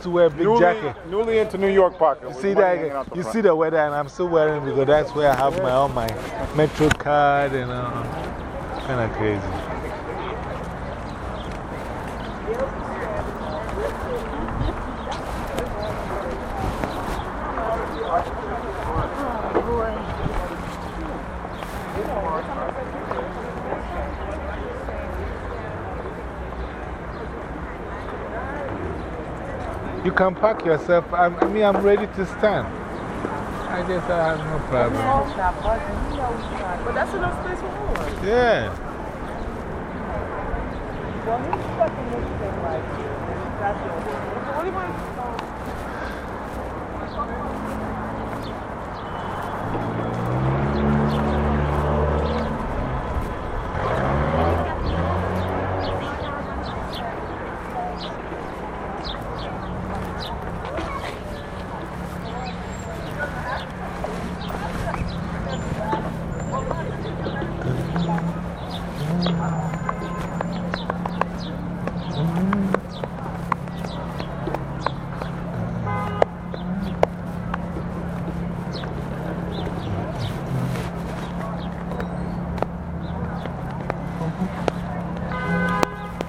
used to wear a big newly, jacket. Newly into New York pocket. You see, that, you see the weather, and I'm still wearing because that's where I have my, all my Metro card and uh, kind of crazy. You can park yourself. I, I mean, I'm ready to stand. I guess I have no problem. But that's enough space for one. Yeah. Well, he's stuck in this thing like, that's. What do you want?